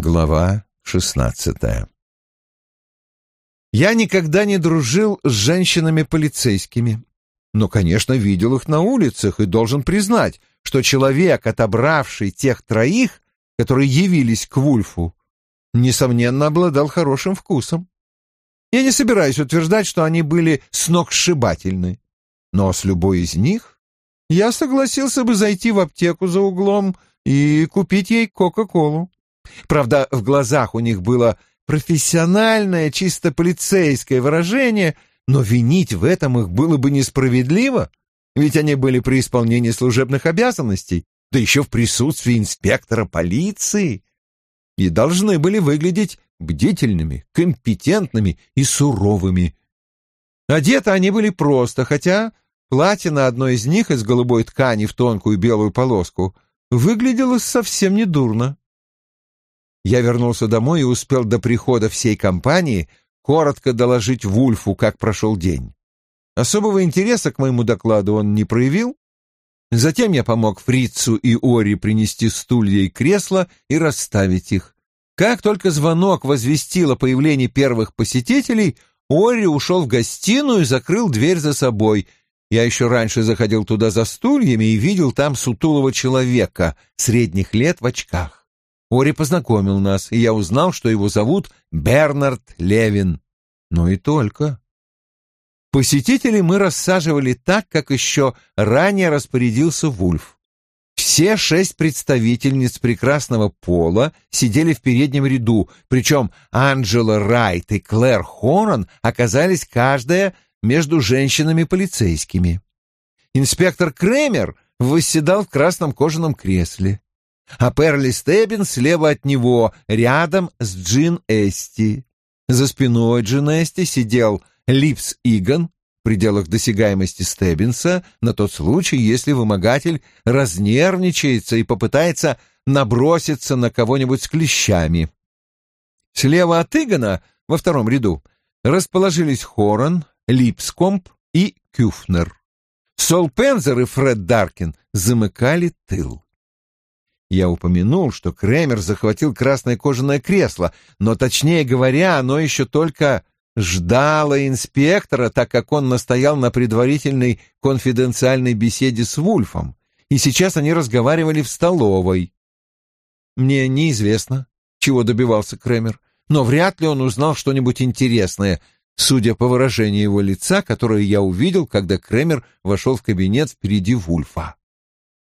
Глава шестнадцатая Я никогда не дружил с женщинами-полицейскими, но, конечно, видел их на улицах и должен признать, что человек, отобравший тех троих, которые явились к Вульфу, несомненно, обладал хорошим вкусом. Я не собираюсь утверждать, что они были сногсшибательны, но с любой из них я согласился бы зайти в аптеку за углом и купить ей Кока-Колу. Правда, в глазах у них было профессиональное, чисто полицейское выражение, но винить в этом их было бы несправедливо, ведь они были при исполнении служебных обязанностей, да еще в присутствии инспектора полиции, и должны были выглядеть бдительными, компетентными и суровыми. Одеты они были просто, хотя платье на одной из них из голубой ткани в тонкую белую полоску выглядело совсем недурно. Я вернулся домой и успел до прихода всей компании коротко доложить Вульфу, как прошел день. Особого интереса к моему докладу он не проявил. Затем я помог Фрицу и Ори принести стулья и кресла и расставить их. Как только звонок возвестил о появлении первых посетителей, Ори ушел в гостиную и закрыл дверь за собой. Я еще раньше заходил туда за стульями и видел там сутулого человека средних лет в очках. Ори познакомил нас, и я узнал, что его зовут Бернард Левин. Но и только. Посетителей мы рассаживали так, как еще ранее распорядился Вульф. Все шесть представительниц прекрасного пола сидели в переднем ряду, причем Анджела Райт и Клэр Хорн оказались каждая между женщинами-полицейскими. Инспектор Кремер восседал в красном кожаном кресле, а Перли Стеббин слева от него, рядом с Джин Эсти. За спиной Джин Эсти сидел Липс Иган в пределах досягаемости Стеббинса на тот случай, если вымогатель разнервничается и попытается наброситься на кого-нибудь с клещами. Слева от Игана, во втором ряду, расположились Хорн, Липскомп и Кюфнер. Сол Пензер и Фред Даркин замыкали тыл. Я упомянул, что Кремер захватил красное кожаное кресло, но, точнее говоря, оно еще только ждала инспектора, так как он настоял на предварительной конфиденциальной беседе с Вульфом, и сейчас они разговаривали в столовой. Мне неизвестно, чего добивался Кремер, но вряд ли он узнал что-нибудь интересное, судя по выражению его лица, которое я увидел, когда Кремер вошел в кабинет впереди Вульфа.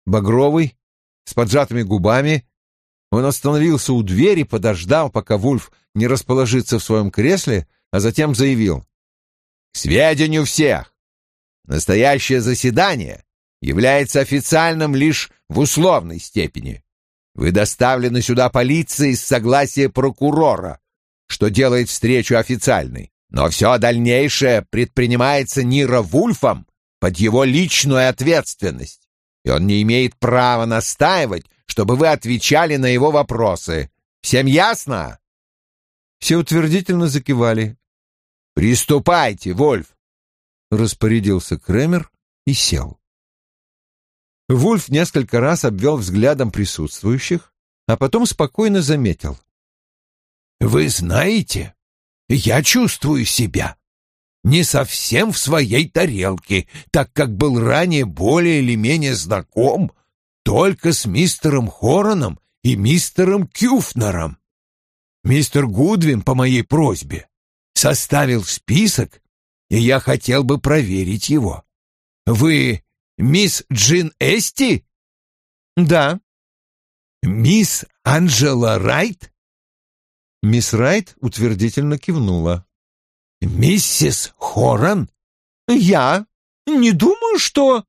Багровый, с поджатыми губами, он остановился у двери, подождал, пока Вульф не расположится в своем кресле, а затем заявил. «К сведению всех! Настоящее заседание является официальным лишь в условной степени. Вы доставлены сюда полицией с согласия прокурора, что делает встречу официальной. Но все дальнейшее предпринимается Нира Вульфом под его личную ответственность, и он не имеет права настаивать, чтобы вы отвечали на его вопросы. Всем ясно?» Все утвердительно закивали. «Приступайте, Вольф!» — распорядился Кремер и сел. Вульф несколько раз обвел взглядом присутствующих, а потом спокойно заметил. «Вы знаете, я чувствую себя не совсем в своей тарелке, так как был ранее более или менее знаком только с мистером Хороном и мистером Кюфнером. Мистер Гудвин по моей просьбе составил список, и я хотел бы проверить его. Вы мисс Джин Эсти? Да. Мисс Анжела Райт? Мисс Райт утвердительно кивнула. Миссис Хоран? Я не думаю, что...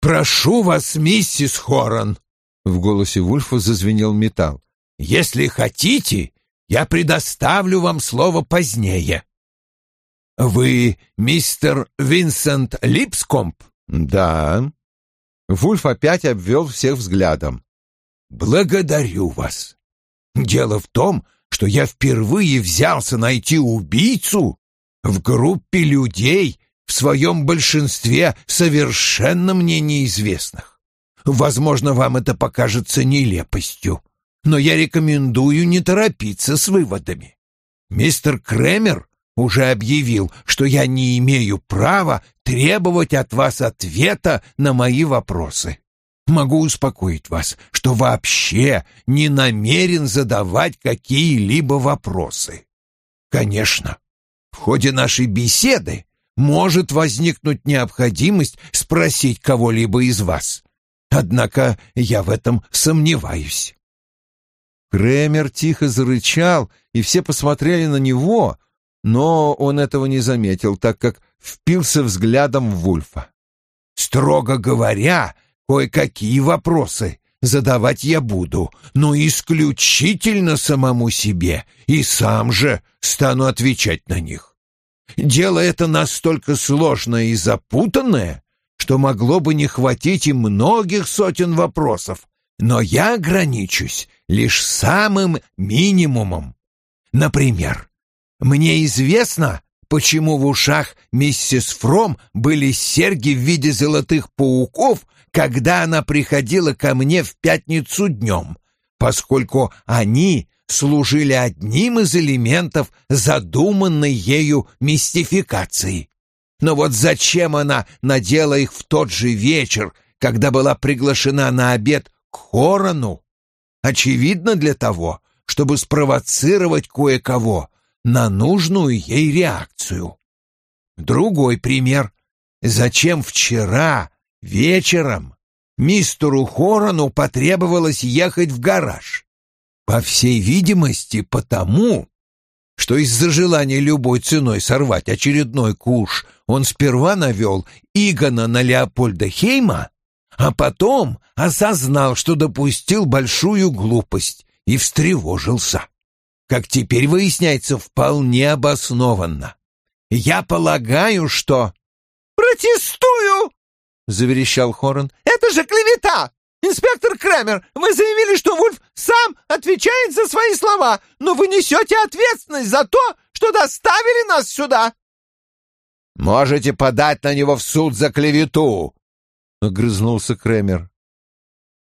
Прошу вас, миссис Хоран. В голосе Вульфа зазвенел металл. Если хотите, я предоставлю вам слово позднее. Вы мистер Винсент Липскомп? Да. Вульф опять обвел всех взглядом. Благодарю вас. Дело в том, что я впервые взялся найти убийцу в группе людей, в своем большинстве совершенно мне неизвестных. Возможно, вам это покажется нелепостью. но я рекомендую не торопиться с выводами. Мистер Кремер уже объявил, что я не имею права требовать от вас ответа на мои вопросы. Могу успокоить вас, что вообще не намерен задавать какие-либо вопросы. Конечно, в ходе нашей беседы может возникнуть необходимость спросить кого-либо из вас. Однако я в этом сомневаюсь. Кремер тихо зарычал, и все посмотрели на него, но он этого не заметил, так как впился взглядом в Вульфа. «Строго говоря, кое-какие вопросы задавать я буду, но исключительно самому себе, и сам же стану отвечать на них. Дело это настолько сложное и запутанное, что могло бы не хватить и многих сотен вопросов, но я ограничусь лишь самым минимумом. Например, мне известно, почему в ушах миссис Фром были серьги в виде золотых пауков, когда она приходила ко мне в пятницу днем, поскольку они служили одним из элементов задуманной ею мистификации. Но вот зачем она надела их в тот же вечер, когда была приглашена на обед к Хорону? Очевидно для того, чтобы спровоцировать кое-кого на нужную ей реакцию. Другой пример. Зачем вчера вечером мистеру Хорону потребовалось ехать в гараж? По всей видимости, потому, что из-за желания любой ценой сорвать очередной куш он сперва навел Игона на Леопольда Хейма, а потом осознал, что допустил большую глупость и встревожился. Как теперь выясняется, вполне обоснованно. Я полагаю, что... «Протестую!» — заверещал Хорн. «Это же клевета! Инспектор Крамер, вы заявили, что Вульф сам отвечает за свои слова, но вы несете ответственность за то, что доставили нас сюда!» «Можете подать на него в суд за клевету!» — огрызнулся Кремер.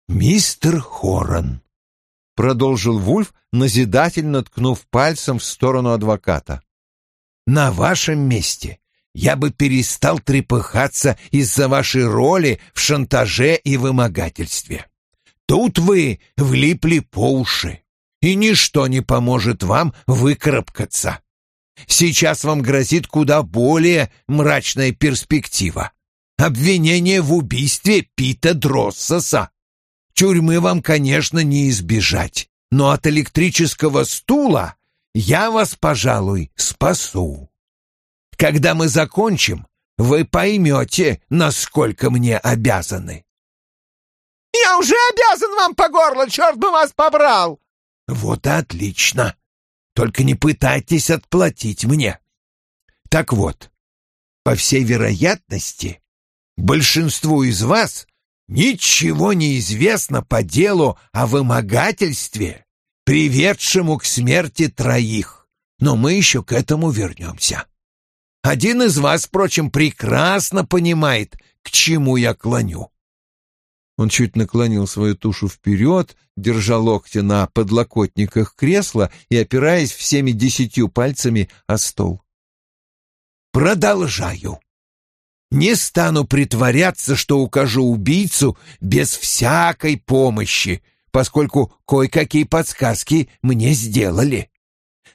«Мистер Хорн», — продолжил Вульф, назидательно ткнув пальцем в сторону адвоката. «На вашем месте я бы перестал трепыхаться из-за вашей роли в шантаже и вымогательстве. Тут вы влипли по уши, и ничто не поможет вам выкарабкаться. Сейчас вам грозит куда более мрачная перспектива. Обвинение в убийстве Пита Дроссоса. Тюрьмы вам, конечно, не избежать, но от электрического стула я вас, пожалуй, спасу. Когда мы закончим, вы поймете, насколько мне обязаны. Я уже обязан вам по горло, черт бы вас побрал! Вот и отлично. Только не пытайтесь отплатить мне. Так вот, по всей вероятности, большинству из вас ничего не известно по делу о вымогательстве, приведшему к смерти троих. Но мы еще к этому вернемся. Один из вас, впрочем, прекрасно понимает, к чему я клоню». Он чуть наклонил свою тушу вперед, держа локти на подлокотниках кресла и опираясь всеми десятью пальцами о стол. «Продолжаю. Не стану притворяться, что укажу убийцу без всякой помощи, поскольку кое-какие подсказки мне сделали.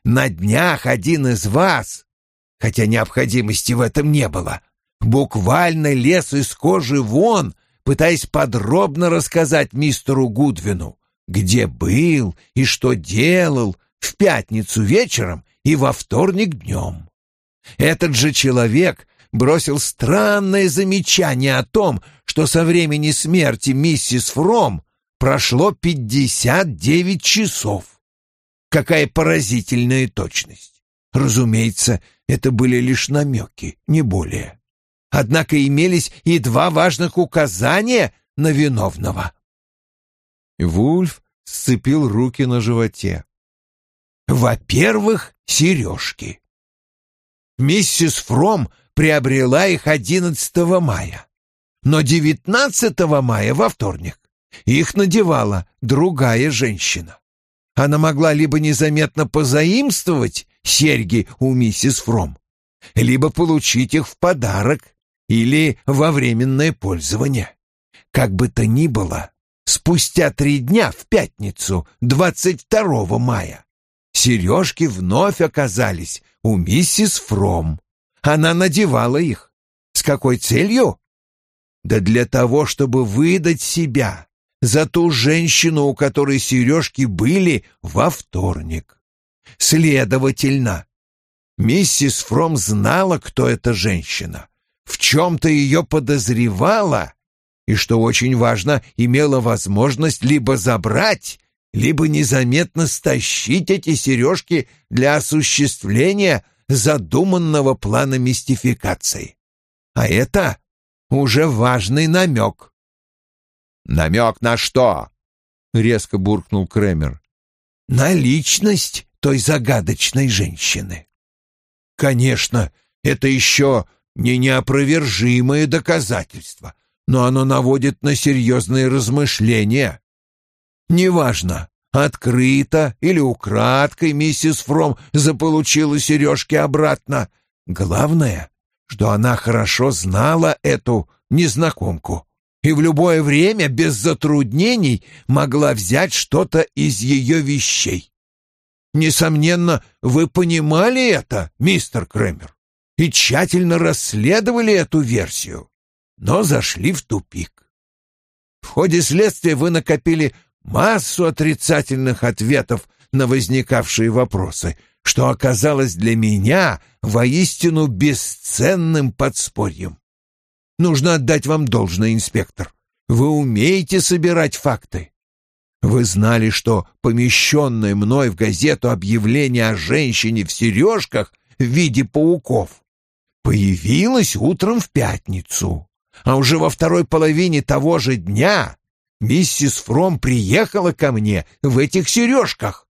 На днях один из вас, хотя необходимости в этом не было. Буквально лез из кожи вон, пытаясь подробно рассказать мистеру Гудвину, где был и что делал в пятницу вечером и во вторник днем. Этот же человек бросил странное замечание о том, что со времени смерти миссис Фром прошло пятьдесят девять часов. Какая поразительная точность! Разумеется, это были лишь намеки, не более. Однако имелись и два важных указания на виновного. Вульф сцепил руки на животе. Во-первых, сережки. Миссис Фром приобрела их 11 мая, но 19 мая, во вторник, Их надевала другая женщина. Она могла либо незаметно позаимствовать серьги у миссис Фром, либо получить их в подарок или во временное пользование. Как бы то ни было, спустя три дня в пятницу, 22 мая, сережки вновь оказались у миссис Фром. Она надевала их. С какой целью? Да для того, чтобы выдать себя за ту женщину, у которой сережки были во вторник. Следовательно, миссис Фром знала, кто эта женщина, в чем-то ее подозревала и, что очень важно, имела возможность либо забрать, либо незаметно стащить эти сережки для осуществления задуманного плана мистификации. А это уже важный намек. «Намек на что?» — резко буркнул Кремер. «На личность той загадочной женщины. Конечно, это еще не неопровержимое доказательство, но оно наводит на серьезные размышления. Неважно, открыто или украдкой миссис Фром заполучила сережки обратно. Главное, что она хорошо знала эту незнакомку и в любое время без затруднений могла взять что-то из ее вещей. Несомненно, вы понимали это, мистер Кремер, и тщательно расследовали эту версию, но зашли в тупик. В ходе следствия вы накопили массу отрицательных ответов на возникавшие вопросы, что оказалось для меня воистину бесценным подспорьем. Нужно отдать вам должное, инспектор. Вы умеете собирать факты. Вы знали, что помещенное мной в газету объявление о женщине в сережках в виде пауков появилось утром в пятницу, а уже во второй половине того же дня миссис Фром приехала ко мне в этих сережках.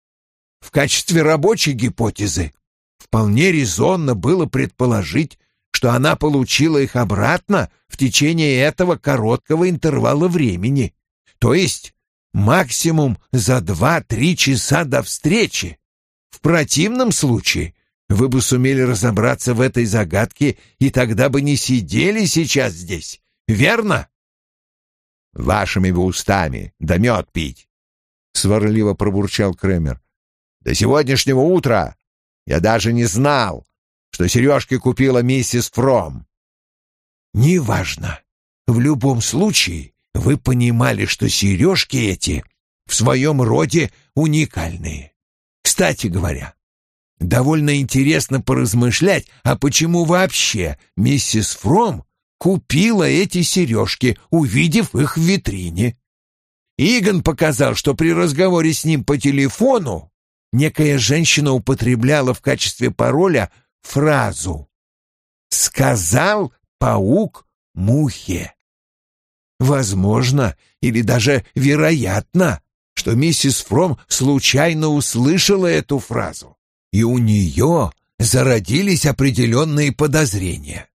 В качестве рабочей гипотезы вполне резонно было предположить, что она получила их обратно в течение этого короткого интервала времени, то есть максимум за два-три часа до встречи. В противном случае вы бы сумели разобраться в этой загадке и тогда бы не сидели сейчас здесь, верно? Вашими бы устами, да мед пить, — сварливо пробурчал Кремер. До сегодняшнего утра я даже не знал, что сережки купила миссис Фром. Неважно. В любом случае, вы понимали, что сережки эти в своем роде уникальные. Кстати говоря, довольно интересно поразмышлять, а почему вообще миссис Фром купила эти сережки, увидев их в витрине. Игон показал, что при разговоре с ним по телефону некая женщина употребляла в качестве пароля фразу «Сказал паук мухе». Возможно, или даже вероятно, что миссис Фром случайно услышала эту фразу, и у нее зародились определенные подозрения.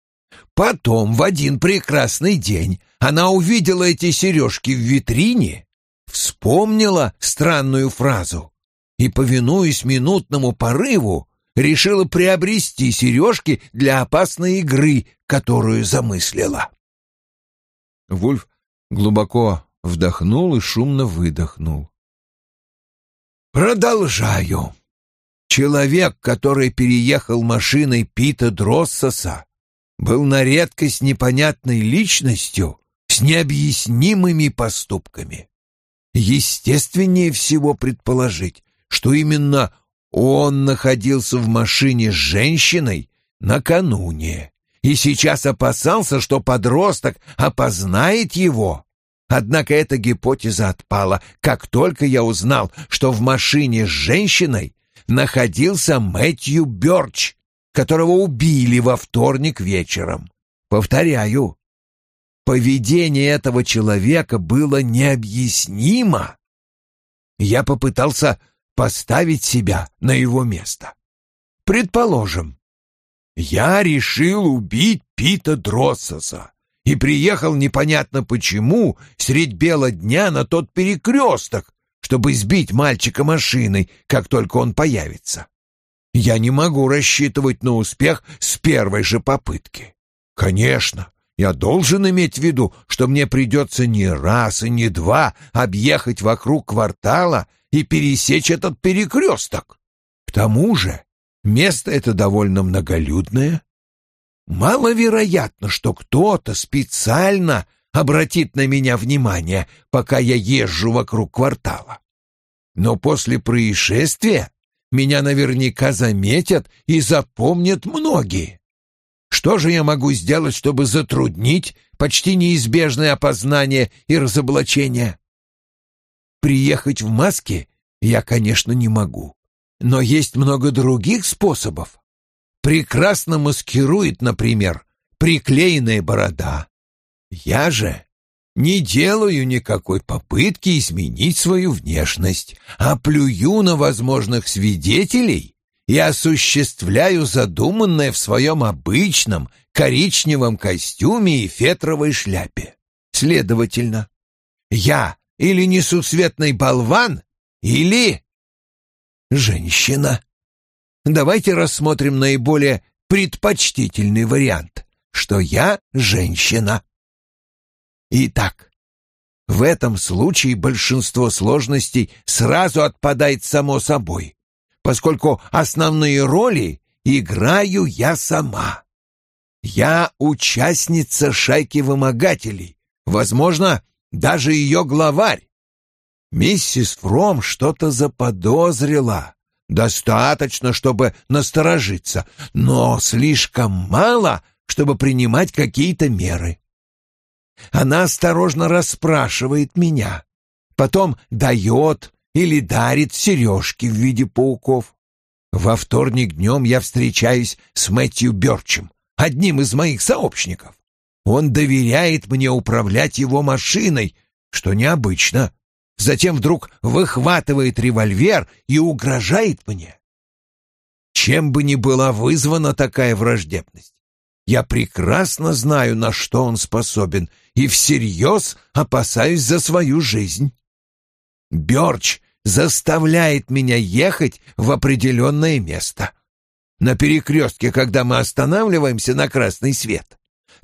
Потом, в один прекрасный день, она увидела эти сережки в витрине, вспомнила странную фразу и, повинуясь минутному порыву, решила приобрести сережки для опасной игры, которую замыслила. Вульф глубоко вдохнул и шумно выдохнул. Продолжаю. Человек, который переехал машиной Пита Дроссоса, был на редкость непонятной личностью с необъяснимыми поступками. Естественнее всего предположить, что именно он находился в машине с женщиной накануне и сейчас опасался, что подросток опознает его. Однако эта гипотеза отпала, как только я узнал, что в машине с женщиной находился Мэтью Бёрч, которого убили во вторник вечером. Повторяю, поведение этого человека было необъяснимо. Я попытался поставить себя на его место. Предположим, я решил убить Пита Дроссоса и приехал непонятно почему средь бела дня на тот перекресток, чтобы сбить мальчика машиной, как только он появится. Я не могу рассчитывать на успех с первой же попытки. Конечно, я должен иметь в виду, что мне придется не раз и не два объехать вокруг квартала и пересечь этот перекресток. К тому же место это довольно многолюдное. Маловероятно, что кто-то специально обратит на меня внимание, пока я езжу вокруг квартала. Но после происшествия меня наверняка заметят и запомнят многие. Что же я могу сделать, чтобы затруднить почти неизбежное опознание и разоблачение? Приехать в маске я, конечно, не могу, но есть много других способов. Прекрасно маскирует, например, приклеенная борода. Я же не делаю никакой попытки изменить свою внешность, а плюю на возможных свидетелей и осуществляю задуманное в своем обычном коричневом костюме и фетровой шляпе. Следовательно, я или несусветный болван, или женщина. Давайте рассмотрим наиболее предпочтительный вариант, что я женщина. Итак, в этом случае большинство сложностей сразу отпадает само собой, поскольку основные роли играю я сама. Я участница шайки вымогателей, возможно, даже ее главарь. Миссис Фром что-то заподозрила. Достаточно, чтобы насторожиться, но слишком мало, чтобы принимать какие-то меры. Она осторожно расспрашивает меня, потом дает или дарит сережки в виде пауков. Во вторник днем я встречаюсь с Мэтью Бёрчем, одним из моих сообщников. Он доверяет мне управлять его машиной, что необычно. Затем вдруг выхватывает револьвер и угрожает мне. Чем бы ни была вызвана такая враждебность, я прекрасно знаю, на что он способен, и всерьез опасаюсь за свою жизнь. Бёрч заставляет меня ехать в определенное место. На перекрестке, когда мы останавливаемся на красный свет,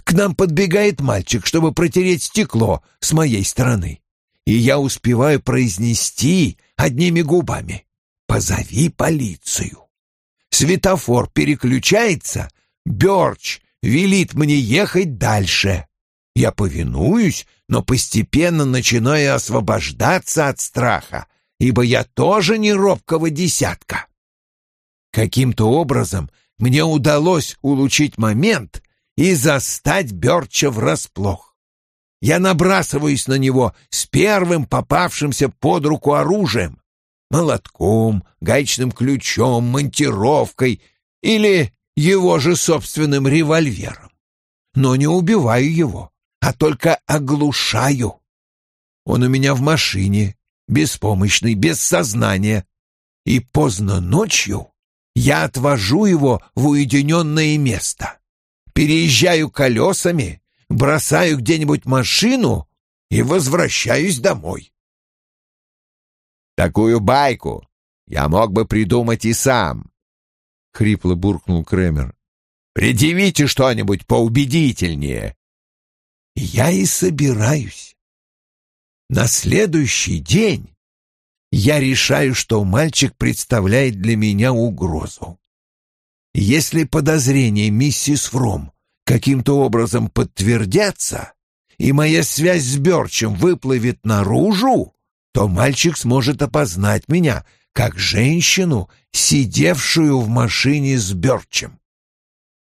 к нам подбегает мальчик, чтобы протереть стекло с моей стороны. И я успеваю произнести одними губами «Позови полицию». Светофор переключается, Бёрч велит мне ехать дальше. Я повинуюсь, но постепенно начинаю освобождаться от страха, ибо я тоже не робкого десятка. Каким-то образом мне удалось улучшить момент и застать Бёрча врасплох. Я набрасываюсь на него с первым попавшимся под руку оружием — молотком, гаечным ключом, монтировкой или его же собственным револьвером. Но не убиваю его, а только оглушаю. Он у меня в машине, беспомощный, без сознания. И поздно ночью я отвожу его в уединенное место. Переезжаю колесами, бросаю где-нибудь машину и возвращаюсь домой. Такую байку я мог бы придумать и сам, — хрипло буркнул Кремер. «Предъявите что-нибудь поубедительнее». «Я и собираюсь. На следующий день я решаю, что мальчик представляет для меня угрозу. Если подозрения миссис Фром каким-то образом подтвердятся, и моя связь с Бёрчем выплывет наружу, то мальчик сможет опознать меня как женщину, сидевшую в машине с Бёрчем.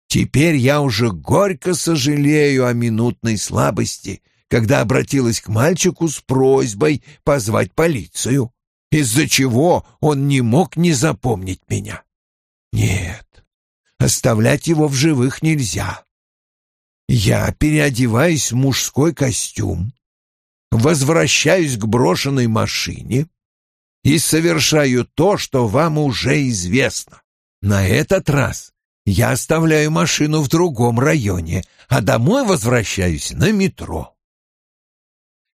Теперь я уже горько сожалею о минутной слабости, когда обратилась к мальчику с просьбой позвать полицию, из-за чего он не мог не запомнить меня. Нет, оставлять его в живых нельзя. Я переодеваюсь в мужской костюм, возвращаюсь к брошенной машине, и совершаю то, что вам уже известно. На этот раз я оставляю машину в другом районе, а домой возвращаюсь на метро.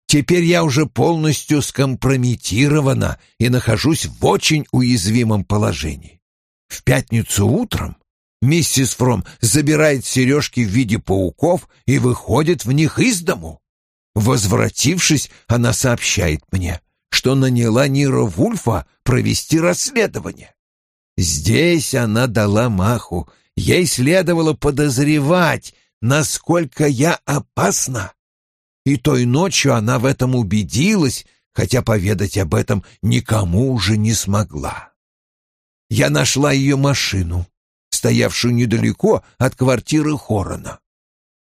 Теперь я уже полностью скомпрометирована и нахожусь в очень уязвимом положении. В пятницу утром миссис Фром забирает сережки в виде пауков и выходит в них из дому. Возвратившись, она сообщает мне, что наняла Нира Вульфа провести расследование. Здесь она дала маху. Ей следовало подозревать, насколько я опасна. И той ночью она в этом убедилась, хотя поведать об этом никому уже не смогла. Я нашла ее машину, стоявшую недалеко от квартиры Хорона,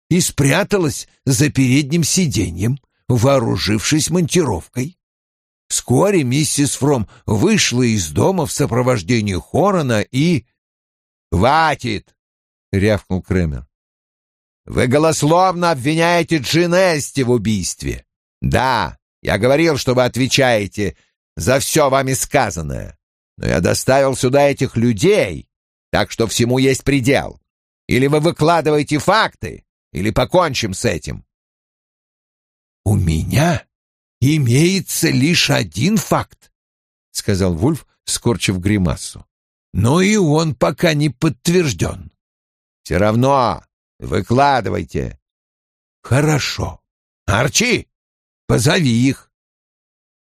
и спряталась за передним сиденьем, вооружившись монтировкой. Вскоре миссис Фром вышла из дома в сопровождении Хорона и... «Хватит!» — рявкнул Кремер. Вы голословно обвиняете Джин Эсти в убийстве. Да, я говорил, что вы отвечаете за все вами сказанное. Но я доставил сюда этих людей, так что всему есть предел. Или вы выкладываете факты, или покончим с этим. У меня имеется лишь один факт, сказал Вульф, скорчив гримасу. Но и он пока не подтвержден. Все равно Выкладывайте. Хорошо. Арчи, позови их.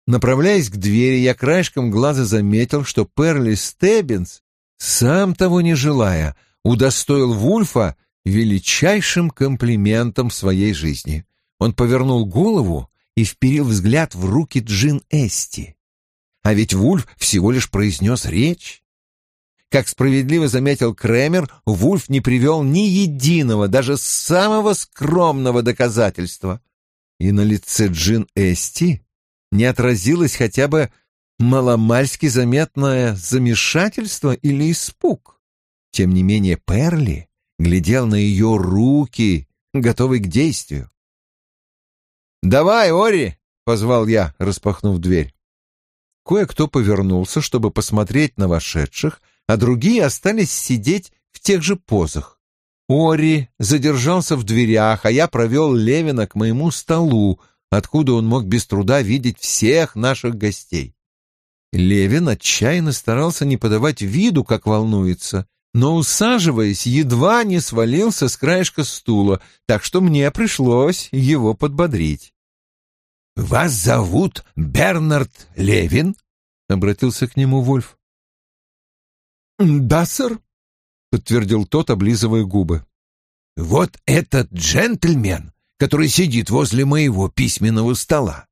Направляясь к двери, я краешком глаза заметил, что Перли Стеббинс, сам того не желая, удостоил Вульфа величайшим комплиментом в своей жизни. Он повернул голову и вперил взгляд в руки Джин Эсти. А ведь Вульф всего лишь произнес речь. Как справедливо заметил Кремер, Вульф не привел ни единого, даже самого скромного доказательства. И на лице Джин Эсти не отразилось хотя бы маломальски заметное замешательство или испуг. Тем не менее Перли глядел на ее руки, готовый к действию. «Давай, Ори!» — позвал я, распахнув дверь. Кое-кто повернулся, чтобы посмотреть на вошедших, а другие остались сидеть в тех же позах. Ори задержался в дверях, а я провел Левина к моему столу, откуда он мог без труда видеть всех наших гостей. Левин отчаянно старался не подавать виду, как волнуется, но, усаживаясь, едва не свалился с краешка стула, так что мне пришлось его подбодрить. «Вас зовут Бернард Левин?» — обратился к нему Вольф. «Да, сэр», — подтвердил тот, облизывая губы. «Вот этот джентльмен, который сидит возле моего письменного стола.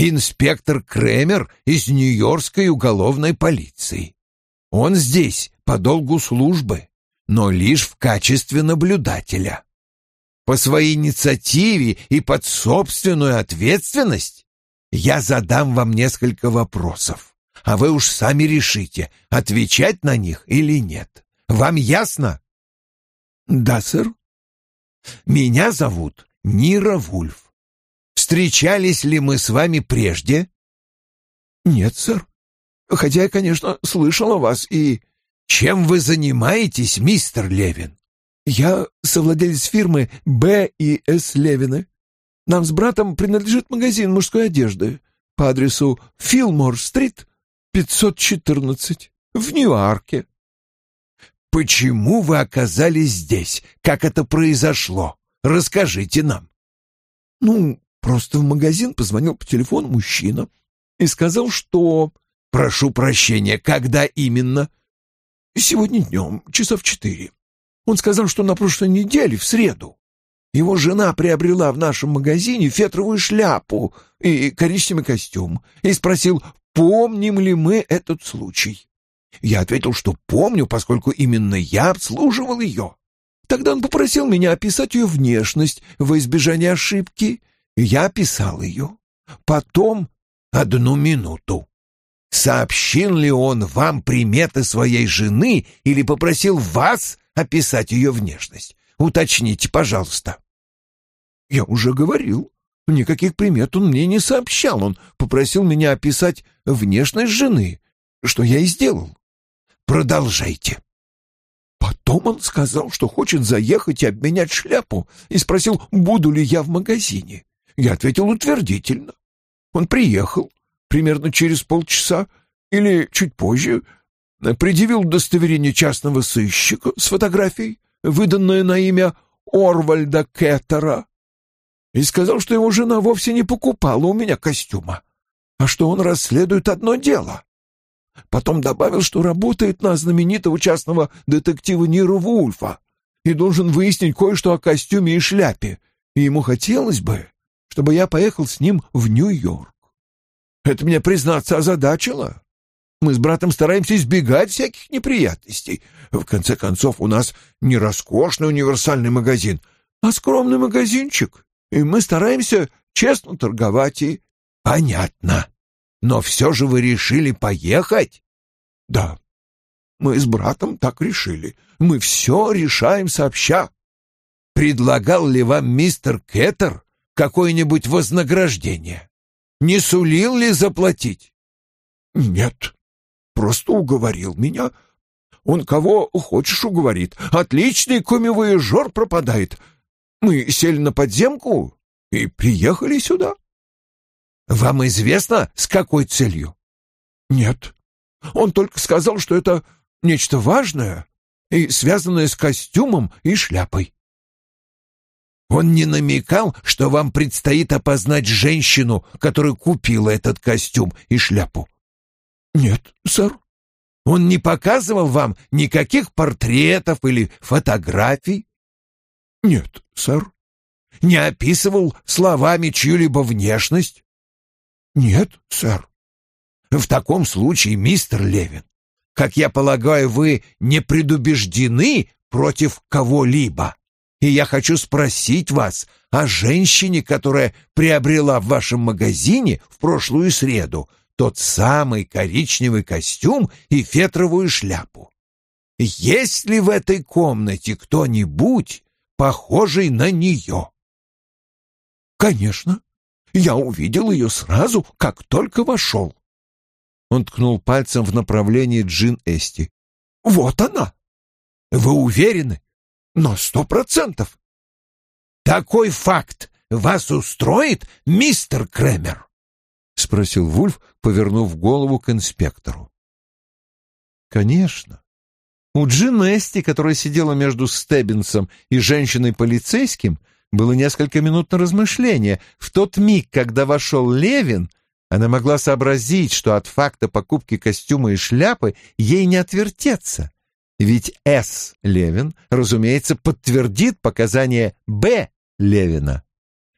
Инспектор Кремер из Нью-Йоркской уголовной полиции. Он здесь по долгу службы, но лишь в качестве наблюдателя. По своей инициативе и под собственную ответственность я задам вам несколько вопросов а вы уж сами решите, отвечать на них или нет. Вам ясно? Да, сэр. Меня зовут Нира Вульф. Встречались ли мы с вами прежде? Нет, сэр. Хотя я, конечно, слышал о вас и... Чем вы занимаетесь, мистер Левин? Я совладелец фирмы Б и С Левины. Нам с братом принадлежит магазин мужской одежды по адресу Филмор-стрит, 514 в Ньюарке. Почему вы оказались здесь? Как это произошло? Расскажите нам. Ну, просто в магазин позвонил по телефону мужчина и сказал, что... Прошу прощения, когда именно? Сегодня днем, часа в четыре. Он сказал, что на прошлой неделе, в среду, его жена приобрела в нашем магазине фетровую шляпу и коричневый костюм и спросил, помним ли мы этот случай. Я ответил, что помню, поскольку именно я обслуживал ее. Тогда он попросил меня описать ее внешность во избежание ошибки, я описал ее. Потом... Одну минуту. Сообщил ли он вам приметы своей жены или попросил вас описать ее внешность? Уточните, пожалуйста. Я уже говорил. Никаких примет он мне не сообщал. Он попросил меня описать внешность жены, что я и сделал. Продолжайте. Потом он сказал, что хочет заехать и обменять шляпу, и спросил, буду ли я в магазине. Я ответил утвердительно. Он приехал примерно через полчаса или чуть позже, предъявил удостоверение частного сыщика с фотографией, выданное на имя Орвальда Кеттера, и сказал, что его жена вовсе не покупала у меня костюма, а что он расследует одно дело. Потом добавил, что работает на знаменитого частного детектива Нира Вульфа и должен выяснить кое-что о костюме и шляпе, и ему хотелось бы, чтобы я поехал с ним в Нью-Йорк. Это меня, признаться, озадачило. Мы с братом стараемся избегать всяких неприятностей. В конце концов, у нас не роскошный универсальный магазин, а скромный магазинчик, и мы стараемся честно торговать и... Понятно. Но все же вы решили поехать? Да, мы с братом так решили. Мы все решаем сообща. Предлагал ли вам мистер Кеттер какое-нибудь вознаграждение? Не сулил ли заплатить? Нет, просто уговорил меня. Он кого хочешь уговорит. Отличный комивояжер пропадает. Мы сели на подземку и приехали сюда. Вам известно, с какой целью? Нет. Он только сказал, что это нечто важное и связанное с костюмом и шляпой. Он не намекал, что вам предстоит опознать женщину, которая купила этот костюм и шляпу? «Нет, сэр». «Он не показывал вам никаких портретов или фотографий?» «Нет, сэр». «Не описывал словами чью-либо внешность?» «Нет, сэр». «В таком случае, мистер Левин, как я полагаю, вы не предубеждены против кого-либо. И я хочу спросить вас о женщине, которая приобрела в вашем магазине в прошлую среду тот самый коричневый костюм и фетровую шляпу. Есть ли в этой комнате кто-нибудь, похожий на нее? Конечно. Я увидел ее сразу, как только вошел. Он ткнул пальцем в направлении Джин Эсти. Вот она. Вы уверены? На сто процентов. Такой факт вас устроит, мистер Кремер? — спросил Вульф, повернув голову к инспектору. «Конечно. У Джин Эсти, которая сидела между Стеббинсом и женщиной-полицейским, было несколько минут на размышление. В тот миг, когда вошел Левин, она могла сообразить, что от факта покупки костюма и шляпы ей не отвертеться. Ведь С. Левин, разумеется, подтвердит показания Б. Левина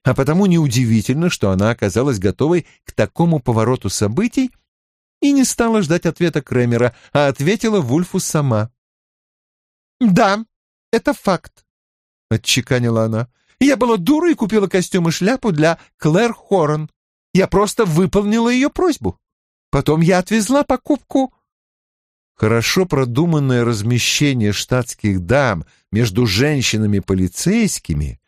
а потому неудивительно, что она оказалась готовой к такому повороту событий и не стала ждать ответа Кремера, а ответила Вульфу сама. «Да, это факт», — отчеканила она. «Я была дура и купила костюм и шляпу для Клэр Хорн. Я просто выполнила ее просьбу. Потом я отвезла покупку...» Хорошо продуманное размещение штатских дам между женщинами-полицейскими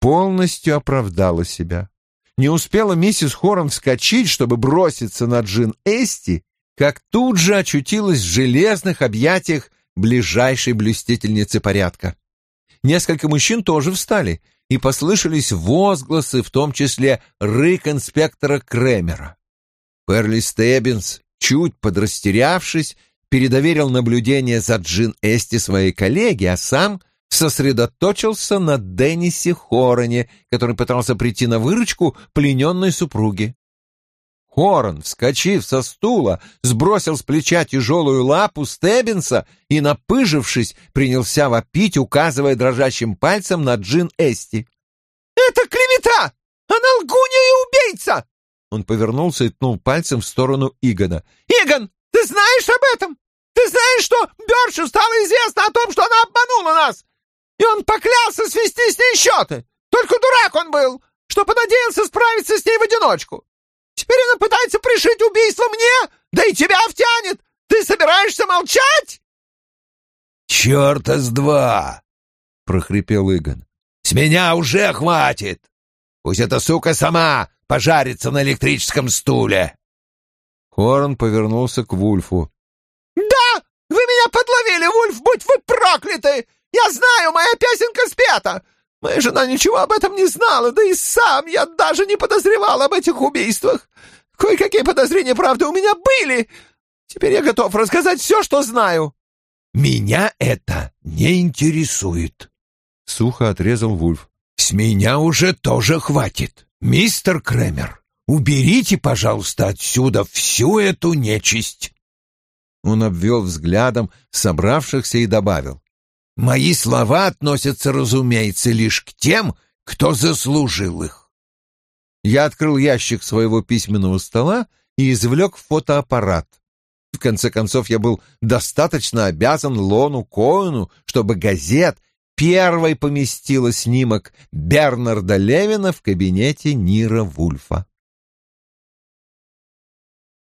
полностью оправдала себя. Не успела миссис Хорн вскочить, чтобы броситься на Джин Эсти, как тут же очутилась в железных объятиях ближайшей блюстительницы порядка. Несколько мужчин тоже встали, и послышались возгласы, в том числе рык инспектора Кремера. Перли Стеббинс, чуть подрастерявшись, передоверил наблюдение за Джин Эсти своей коллеге, а сам сосредоточился на Деннисе Хороне, который пытался прийти на выручку плененной супруге. Хорон, вскочив со стула, сбросил с плеча тяжелую лапу Стеббинса и, напыжившись, принялся вопить, указывая дрожащим пальцем на Джин Эсти. «Это клевета! Она лгунья и убийца!» Он повернулся и ткнул пальцем в сторону Игона. «Игон, ты знаешь об этом? Ты знаешь, что Бершу стало известно о том, что она обманула нас? и он поклялся свести с ней счеты. Только дурак он был, что понадеялся справиться с ней в одиночку. Теперь она пытается пришить убийство мне, да и тебя втянет. Ты собираешься молчать?» «Черта с два!» — прохрипел Игон. «С меня уже хватит! Пусть эта сука сама пожарится на электрическом стуле!» Хорн повернулся к Вульфу. «Да, вы меня подловили, Вульф, будь вы прокляты! Я знаю, моя песенка спета! Моя жена ничего об этом не знала, да и сам я даже не подозревал об этих убийствах. Кое-какие подозрения, правда, у меня были. Теперь я готов рассказать все, что знаю». «Меня это не интересует», — сухо отрезал Вульф. «С меня уже тоже хватит. Мистер Кремер, уберите, пожалуйста, отсюда всю эту нечисть». Он обвел взглядом собравшихся и добавил. «Мои слова относятся, разумеется, лишь к тем, кто заслужил их». Я открыл ящик своего письменного стола и извлек фотоаппарат. В конце концов, я был достаточно обязан Лону Коэну, чтобы газет первой поместила снимок Бернарда Левина в кабинете Нира Вульфа.